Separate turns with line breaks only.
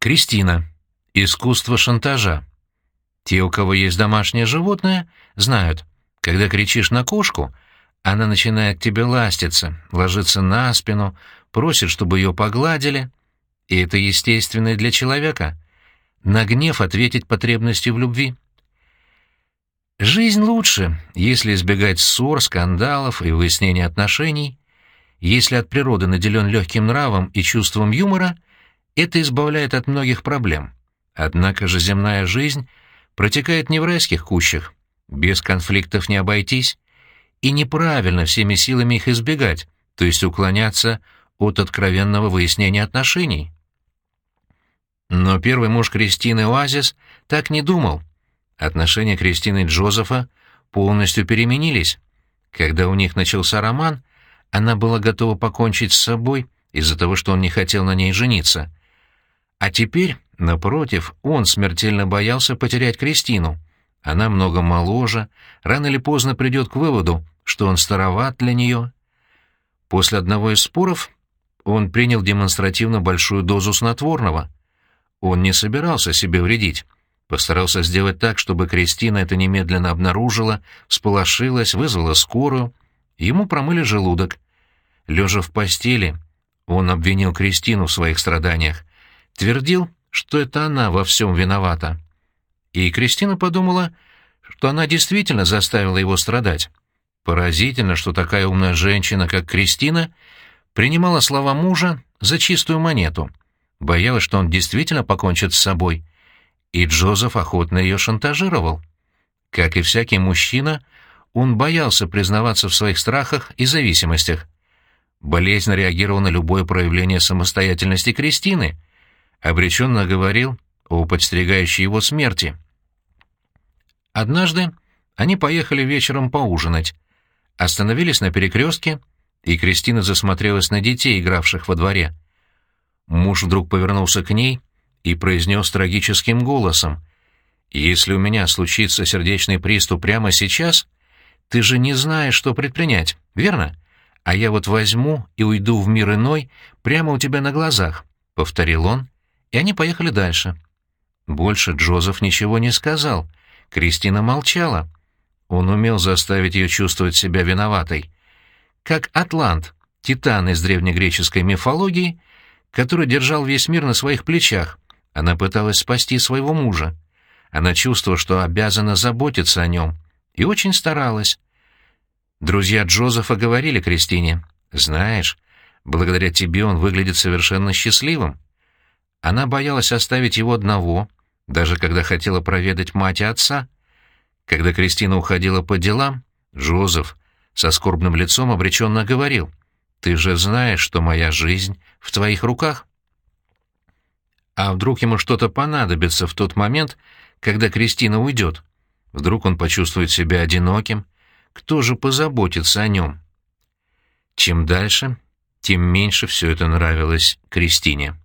Кристина. Искусство шантажа. Те, у кого есть домашнее животное, знают, когда кричишь на кошку, она начинает к тебе ластиться, ложится на спину, просит, чтобы ее погладили. И это естественно для человека. На гнев ответить потребностью в любви. Жизнь лучше, если избегать ссор, скандалов и выяснения отношений. Если от природы наделен легким нравом и чувством юмора, это избавляет от многих проблем. Однако же земная жизнь протекает не в райских кущах. Без конфликтов не обойтись. И неправильно всеми силами их избегать, то есть уклоняться от откровенного выяснения отношений. Но первый муж Кристины Оазис так не думал. Отношения Кристины и Джозефа полностью переменились. Когда у них начался роман, она была готова покончить с собой из-за того, что он не хотел на ней жениться. А теперь, напротив, он смертельно боялся потерять Кристину. Она много моложе, рано или поздно придет к выводу, что он староват для нее. После одного из споров он принял демонстративно большую дозу снотворного. Он не собирался себе вредить. Постарался сделать так, чтобы Кристина это немедленно обнаружила, всполошилась, вызвала скорую. Ему промыли желудок. Лежа в постели, он обвинил Кристину в своих страданиях. Твердил, что это она во всем виновата. И Кристина подумала, что она действительно заставила его страдать. Поразительно, что такая умная женщина, как Кристина, принимала слова мужа за чистую монету. Боялась, что он действительно покончит с собой. И Джозеф охотно ее шантажировал. Как и всякий мужчина, он боялся признаваться в своих страхах и зависимостях. Болезненно реагировал на любое проявление самостоятельности Кристины. Обреченно говорил о подстерегающей его смерти. Однажды они поехали вечером поужинать. Остановились на перекрестке, и Кристина засмотрелась на детей, игравших во дворе. Муж вдруг повернулся к ней и произнес трагическим голосом. «Если у меня случится сердечный приступ прямо сейчас, ты же не знаешь, что предпринять, верно? А я вот возьму и уйду в мир иной прямо у тебя на глазах», — повторил он, и они поехали дальше. Больше Джозеф ничего не сказал. Кристина молчала. Он умел заставить ее чувствовать себя виноватой. Как Атлант, титан из древнегреческой мифологии, который держал весь мир на своих плечах, она пыталась спасти своего мужа. Она чувствовала, что обязана заботиться о нем, и очень старалась. Друзья Джозефа говорили Кристине, «Знаешь, благодаря тебе он выглядит совершенно счастливым». Она боялась оставить его одного, даже когда хотела проведать мать и отца — когда Кристина уходила по делам, Джозеф со скорбным лицом обреченно говорил, «Ты же знаешь, что моя жизнь в твоих руках». А вдруг ему что-то понадобится в тот момент, когда Кристина уйдет? Вдруг он почувствует себя одиноким? Кто же позаботится о нем? Чем дальше, тем меньше все это нравилось Кристине.